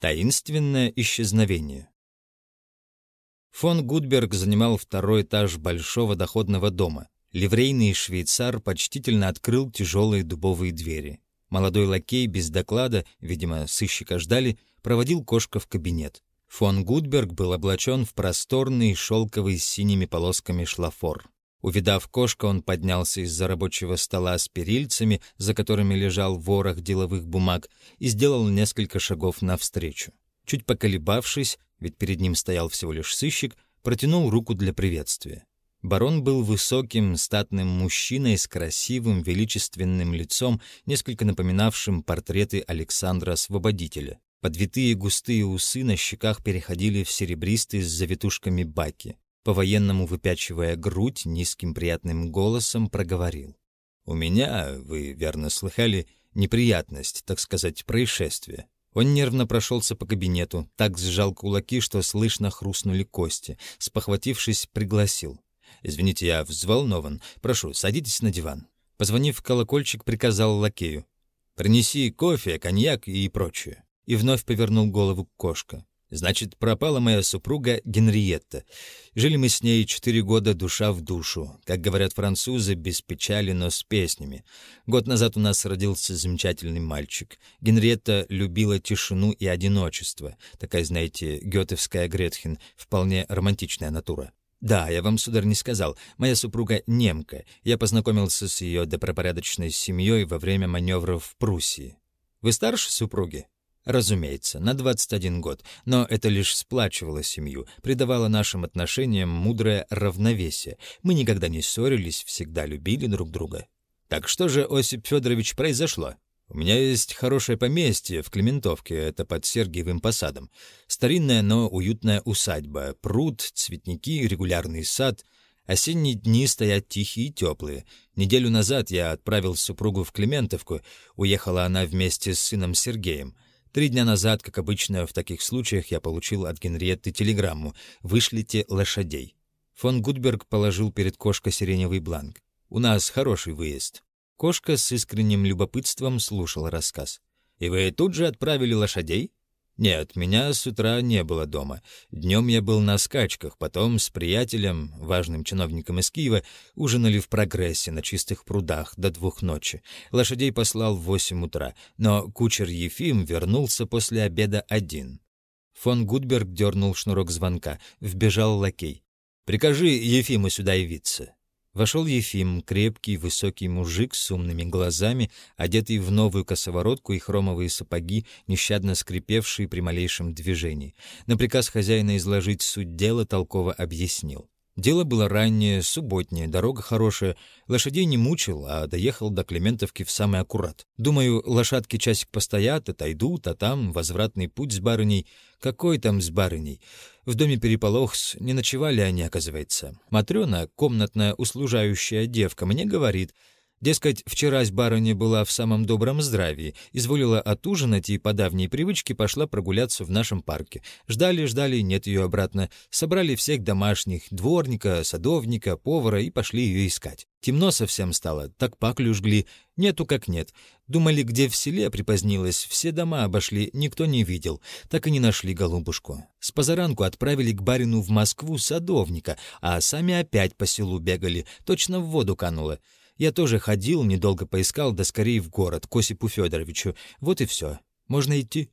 Таинственное исчезновение. Фон Гудберг занимал второй этаж большого доходного дома. Ливрейный швейцар почтительно открыл тяжелые дубовые двери. Молодой лакей без доклада, видимо, сыщика ждали, проводил кошка в кабинет. Фон Гудберг был облачен в просторный шелковый с синими полосками шлафор. Увидав кошка, он поднялся из-за рабочего стола с перильцами, за которыми лежал ворох деловых бумаг, и сделал несколько шагов навстречу. Чуть поколебавшись, ведь перед ним стоял всего лишь сыщик, протянул руку для приветствия. Барон был высоким, статным мужчиной с красивым, величественным лицом, несколько напоминавшим портреты Александра Освободителя. Подвитые густые усы на щеках переходили в серебристые с завитушками баки по-военному выпячивая грудь, низким приятным голосом проговорил. «У меня, вы верно слыхали, неприятность, так сказать, происшествие». Он нервно прошелся по кабинету, так сжал кулаки, что слышно хрустнули кости. Спохватившись, пригласил. «Извините, я взволнован. Прошу, садитесь на диван». Позвонив в колокольчик, приказал лакею. «Принеси кофе, коньяк и прочее». И вновь повернул голову к кошка. Значит, пропала моя супруга Генриетта. Жили мы с ней четыре года душа в душу. Как говорят французы, без печали, но с песнями. Год назад у нас родился замечательный мальчик. Генриетта любила тишину и одиночество. Такая, знаете, гетовская Гретхен, вполне романтичная натура. «Да, я вам, сударь, не сказал. Моя супруга немка. Я познакомился с ее добропорядочной семьей во время маневров в Пруссии. Вы старше супруги?» Разумеется, на 21 год, но это лишь сплачивало семью, придавало нашим отношениям мудрое равновесие. Мы никогда не ссорились, всегда любили друг друга. Так что же, Осип Федорович, произошло? У меня есть хорошее поместье в Клементовке, это под Сергиевым посадом. Старинная, но уютная усадьба, пруд, цветники, регулярный сад. Осенние дни стоят тихие и теплые. Неделю назад я отправил супругу в Клементовку, уехала она вместе с сыном Сергеем. Три дня назад, как обычно в таких случаях, я получил от Генриетты телеграмму «Вышлите лошадей». Фон Гудберг положил перед кошкой сиреневый бланк. «У нас хороший выезд». Кошка с искренним любопытством слушала рассказ. «И вы тут же отправили лошадей?» Нет, меня с утра не было дома. Днем я был на скачках, потом с приятелем, важным чиновником из Киева, ужинали в прогрессе на чистых прудах до двух ночи. Лошадей послал в восемь утра, но кучер Ефим вернулся после обеда один. Фон Гудберг дернул шнурок звонка, вбежал лакей. «Прикажи Ефиму сюда явиться». Вошел Ефим, крепкий, высокий мужик с умными глазами, одетый в новую косоворотку и хромовые сапоги, нещадно скрипевшие при малейшем движении. На приказ хозяина изложить суть дела толково объяснил. Дело было раннее, субботнее, дорога хорошая. Лошадей не мучил, а доехал до Клементовки в самый аккурат. Думаю, лошадки часик постоят, отойдут, а там возвратный путь с барыней. Какой там с барыней? В доме переполох, не ночевали они, оказывается. Матрена, комнатная услужающая девка, мне говорит — Дескать, вчерась барыня была в самом добром здравии, изволила отужинать и по давней привычке пошла прогуляться в нашем парке. Ждали-ждали, нет ее обратно. Собрали всех домашних, дворника, садовника, повара и пошли ее искать. Темно совсем стало, так паклю жгли. Нету как нет. Думали, где в селе припозднилась, все дома обошли, никто не видел. Так и не нашли голубушку. С позаранку отправили к барину в Москву садовника, а сами опять по селу бегали, точно в воду кануло. Я тоже ходил, недолго поискал, да скорее в город, к Осипу Федоровичу. Вот и все. Можно идти?»